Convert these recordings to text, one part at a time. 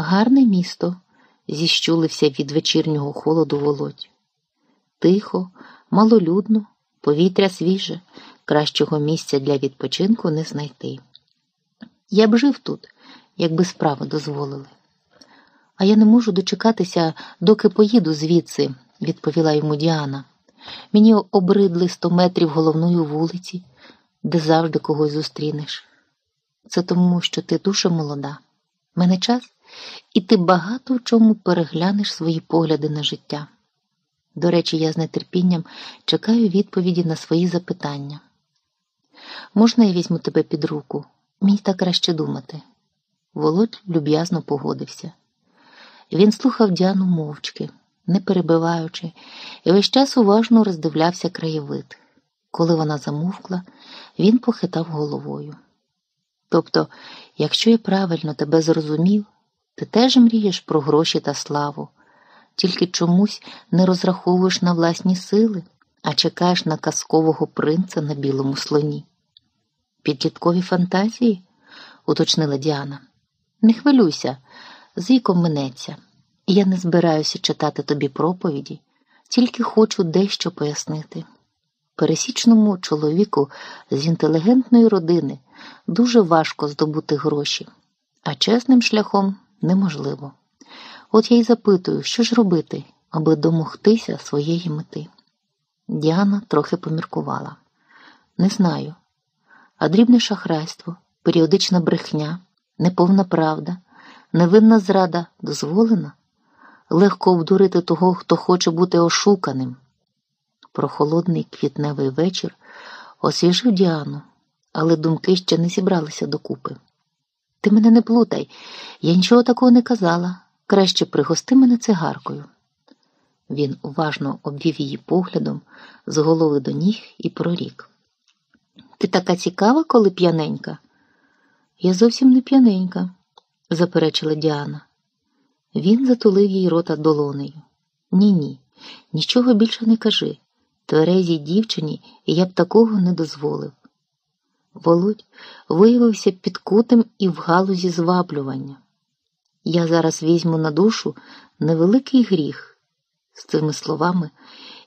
Гарне місто, зіщулився від вечірнього холоду володь. Тихо, малолюдно, повітря свіже, кращого місця для відпочинку не знайти. Я б жив тут, якби справи дозволили. А я не можу дочекатися, доки поїду звідси, відповіла йому Діана. Мені обридли сто метрів головної вулиці, де завжди когось зустрінеш. Це тому, що ти дуже молода. Мене час, і ти багато в чому переглянеш свої погляди на життя. До речі, я з нетерпінням чекаю відповіді на свої запитання. Можна я візьму тебе під руку? Мені так краще думати. Володь люб'язно погодився. Він слухав Діану мовчки, не перебиваючи, і весь час уважно роздивлявся краєвид. Коли вона замовкла, він похитав головою. Тобто, якщо я правильно тебе зрозумів, ти теж мрієш про гроші та славу, тільки чомусь не розраховуєш на власні сили, а чекаєш на казкового принца на білому слоні. Підліткові фантазії, уточнила Діана. Не хвилюйся, з віком минеться, я не збираюся читати тобі проповіді, тільки хочу дещо пояснити. Пересічному чоловіку з інтелігентної родини дуже важко здобути гроші, а чесним шляхом неможливо. От я й запитую, що ж робити, аби домогтися своєї мети. Діана трохи поміркувала. Не знаю. А дрібне шахрайство, періодична брехня, неповна правда, невинна зрада дозволена? Легко обдурити того, хто хоче бути ошуканим. Прохолодний квітневий вечір освіжив Діану, але думки ще не зібралися докупи. Ти мене не плутай, я нічого такого не казала. Краще пригости мене цигаркою. Він уважно обвів її поглядом з голови до ніг і прорік. Ти така цікава, коли п'яненька? Я зовсім не п'яненька, заперечила Діана. Він затулив їй рота долонею. Ні, ні, нічого більше не кажи. Тверезій дівчині я б такого не дозволив. Володь виявився підкутим і в галузі зваблювання. Я зараз візьму на душу невеликий гріх. З цими словами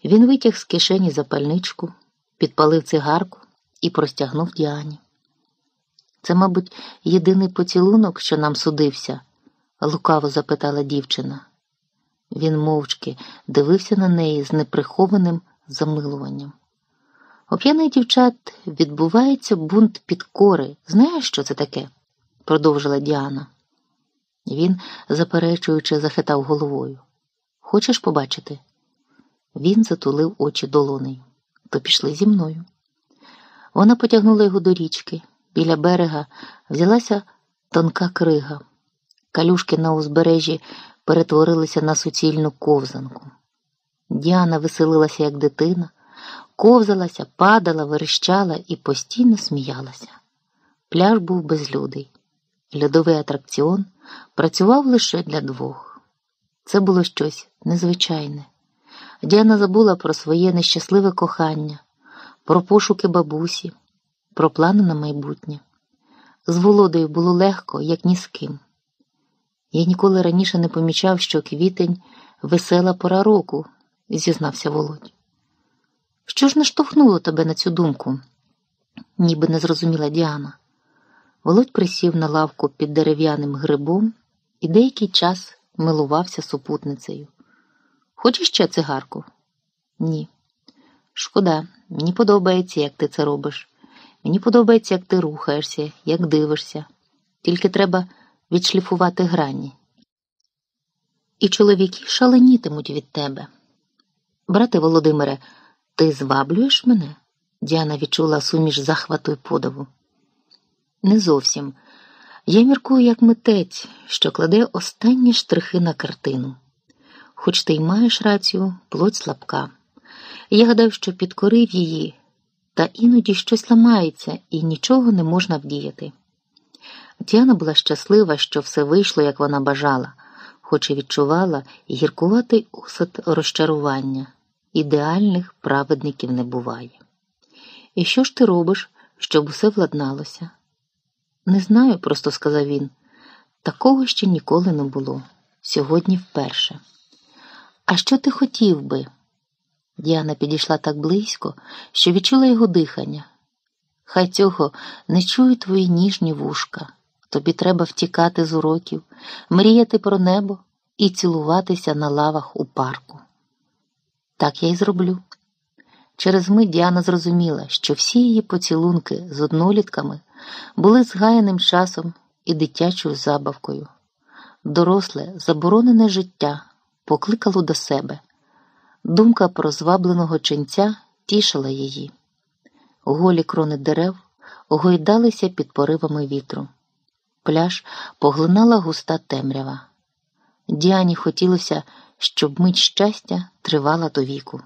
він витяг з кишені запальничку, підпалив цигарку і простягнув Діані. Це, мабуть, єдиний поцілунок, що нам судився? лукаво запитала дівчина. Він мовчки дивився на неї з неприхованим замилуванням. У п'яних дівчат відбувається бунт підкори. Знаєш, що це таке? продовжила Діана. Він, заперечуючи, захитав головою. Хочеш побачити? Він затулив очі долонею. То пішли зі мною. Вона потягнула його до річки. Біля берега взялася тонка крига. Калюшки на узбережжі перетворилися на суцільну ковзанку. Діана веселилася, як дитина, ковзалася, падала, верещала і постійно сміялася. Пляж був безлюдий. Льодовий атракціон працював лише для двох. Це було щось незвичайне. Діана забула про своє нещасливе кохання, про пошуки бабусі, про плани на майбутнє. З Володою було легко, як ні з ким. Я ніколи раніше не помічав, що квітень весела пора року, зізнався Володь. Що ж наштовхнуло тебе на цю думку? ніби не зрозуміла Діана. Володь присів на лавку під дерев'яним грибом і деякий час милувався супутницею. Хочеш ще цигарку? Ні. Шкода, мені подобається, як ти це робиш. Мені подобається, як ти рухаєшся, як дивишся. Тільки треба відшліфувати грані. І чоловіки шаленітимуть від тебе. Брате Володимире, ти зваблюєш мене? Діана відчула суміш захвату й подиву. Не зовсім. Я міркую як митець, що кладе останні штрихи на картину. Хоч ти й маєш рацію, плоть слабка. Я гадав, що підкорив її, та іноді щось ламається і нічого не можна вдіяти. Діана була щаслива, що все вийшло, як вона бажала, хоч і відчувала гіркуватий осад розчарування. Ідеальних праведників не буває. І що ж ти робиш, щоб усе владналося? Не знаю, просто сказав він. Такого ще ніколи не було. Сьогодні вперше. А що ти хотів би? Діана підійшла так близько, що відчула його дихання. Хай цього не чують твої ніжні вушка. Тобі треба втікати з уроків, мріяти про небо і цілуватися на лавах у парку. Так я й зроблю. Через мить Діана зрозуміла, що всі її поцілунки з однолітками були згаяним часом і дитячою забавкою. Доросле, заборонене життя покликало до себе. Думка про звабленого ченця тішила її. Голі крони дерев гойдалися під поривами вітру. Пляж поглинала густа темрява. Діані хотілося, щоб мить щастя тривала до віку.